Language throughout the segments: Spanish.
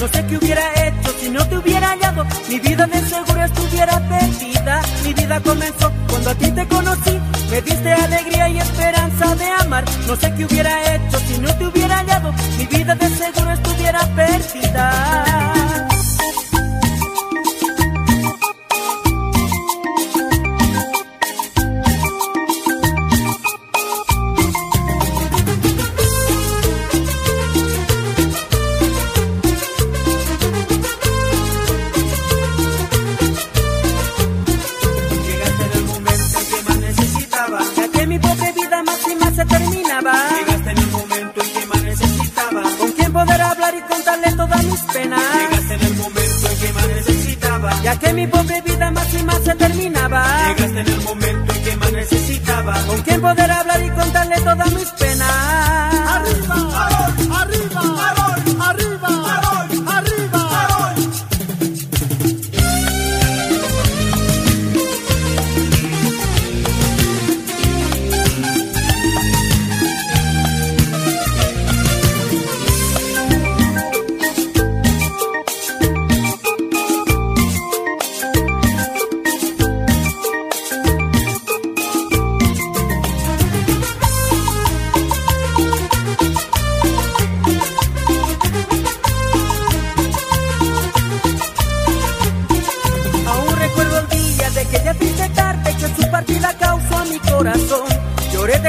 No sé qué hubiera hecho si no te hubiera hallado. Mi vida de seguro estuviera perdida. Mi vida comenzó cuando a ti te conocí. Me diste alegría y esperanza de amar. No sé qué hubiera hecho si no te hubiera hallado. Mi vida de seguro estuviera perdida. Llegaste en el momento en que más necesitaba. Con quien poder hablar y contarle todas mis penas. Llegaste en el momento en que más necesitaba. Ya que mi pobre vida más y más se terminaba. Llegaste en el momento en que más necesitaba. Con quien poder hablar y contarle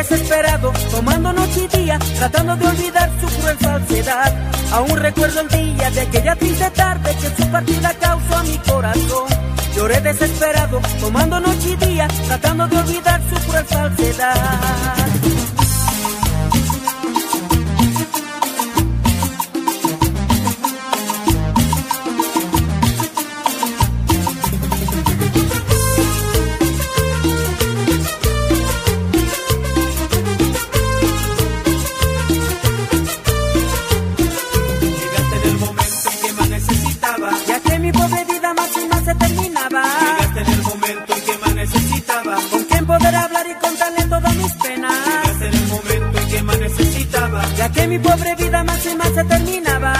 desesperado, tomando noche y día, tratando de olvidar su cruel falsedad. Aún recuerdo el día de aquella triste tarde que su partida causó a mi corazón. Lloré desesperado, tomando noche y día, tratando de olvidar su cruel falsedad. Necesitaba. Ya que mi pobre vida más y más se terminaba. Llegaste en el momento en que más necesitaba. Con quien poder hablar y contarle todas mis penas. Llegaste en el momento en que más necesitaba. Ya que mi pobre vida más y más se terminaba.